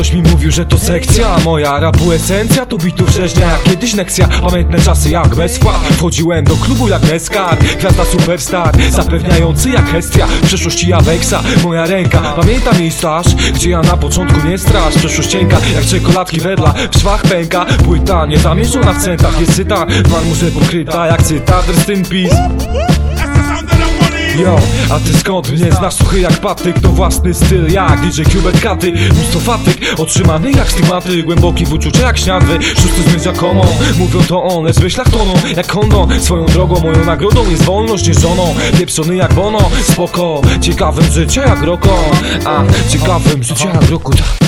Ktoś mi mówił, że to sekcja Moja rapu esencja to bitów rzeźnia Jak kiedyś Nexia, pamiętne czasy jak bez wkład Wchodziłem do klubu jak Neskar Gwiazda superstar, zapewniający jak Hestia. W przeszłości Aweksa, moja ręka. Pamiętam jej staż, gdzie ja na początku nie straż Przeszłość cienka, jak czekoladki wedla W szwach pęka, płyta nie zamieszczona w centach Jest syta, pan muszę pokryta jak cytat Rest in peace Yo, a ty skąd mnie znasz? Suchy jak patyk, to własny styl. Jak DJ Cubet Katy Mnóstwo fatyk, otrzymany jak stymaty Głęboki w uczucie jak śniadwy Szósty zmysł jak komo Mówią to on, lecz w myślach toną Jak kondo, swoją drogą Moją nagrodą jest wolność, nie żoną. Pieprzony jak bono, spoko Ciekawym życia jak roko A, ciekawym życia jak tak.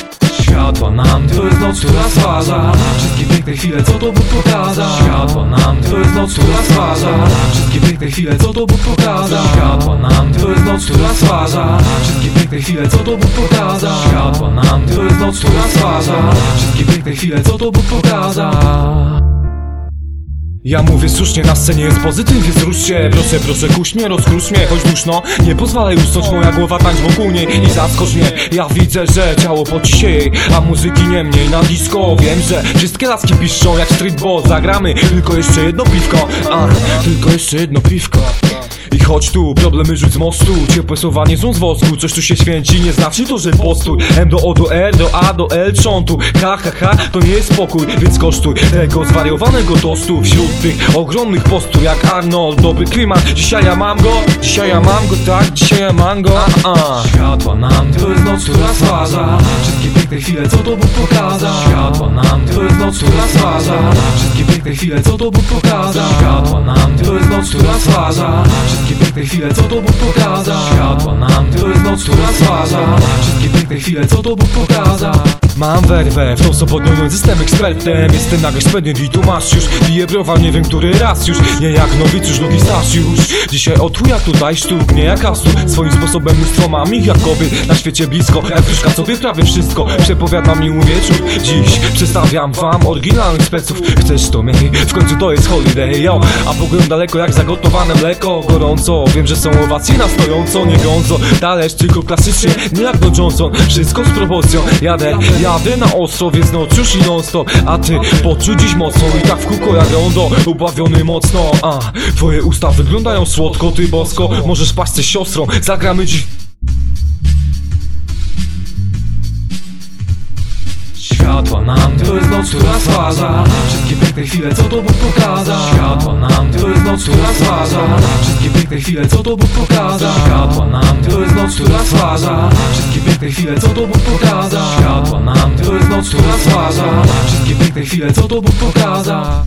Światła nam, to jest noc, która stwarza. Wszystkie piękne chwile, co to Bóg pokaza. Światła nam, to jest noc, która stwarza. Wszystkie piękne chwile, co to Bóg pokaza? Światła nam, to jest noc, która stwarza. Wszystkie piękne chwile, co to Bóg pokaza? Światła nam, to jest noc, która stwarza. Wszystkie piękne chwile, co to Bóg pokaza ja mówię słusznie, na scenie jest pozytyw, ruszcie Proszę, proszę, kuś mnie, rozkrusz mnie, choć duszno. Nie pozwalaj usnąć, moja głowa tańcz wokół niej I zaskocz mnie, ja widzę, że ciało poci się jej A muzyki nie mniej na disco. Wiem, że wszystkie laski piszczą jak streetball Zagramy, tylko jeszcze jedno piwko. A, tylko jeszcze jedno piwko chodź tu, problemy rzuć z mostu. Ciepłe słowa nie są z wosku. Coś tu się święci, nie znaczy to, że postój. M do O do R, do A do L Trzątu, ha ha ha, to nie jest spokój Więc kosztuj tego zwariowanego tostu. Wśród tych ogromnych postur jak Arnold Dobry klimat, dzisiaj ja mam go Dzisiaj ja mam go, tak, dzisiaj ja mam go. A, a. Światła nam, to jest noc, która stwarza. Wszystkie piękne chwile, co to Bóg pokaza? Światła nam, to jest noc, która stwarza. Wszystkie piękne chwile, co to Bóg Światła nam, noc, która stwarza Wszystkie piękne chwile, co to Bóg pokaza? Światła nam, to jest noc, która stwarza Wszystkie piękne chwile, co to Bóg pokaza Mam werwę, w tą sobotnią jestem ekspertem. Jestem na ekspedient i tu masz już. Piję browar, nie wiem który raz już. Nie jak nowicjusz, drugi staż już. Dzisiaj od chuja tutaj sztuk, nie jak astu Swoim sposobem mnóstwo mam ich jak kobiet. Na świecie blisko, wróżka sobie prawie wszystko Przepowiadam miły wieczór Dziś przedstawiam wam oryginalnych speców. Chcesz to miej, w końcu to jest holiday, yo. A pogrom daleko jak zagotowane mleko. Gorąco, wiem, że są owacje na stojąco Nie gąco, talerz tylko klasycznie Nie jak do Johnson, wszystko z proporcją. Jadę, jadę na ostro, więc noc już i non stop A ty poczuj dziś mocno i tak w kółko jak rondo Ubawiony mocno, a Twoje usta wyglądają słodko, ty bosko. Możesz paść ze siostrą, zagramy dziś. Światła nam, to jest noc, która stwarza Wszystkie piękne chwile, co to Bóg pokaza. Światła nam, to jest noc, która stwarza Wszystkie piękne chwile, co to Bóg pokaza. Światła nam, to jest noc, która stwarza piękne chwile, co to Bóg pokaza? Światła nam, to jest noc, która stwarza Wszystkie piękne chwile, co to Bóg pokaza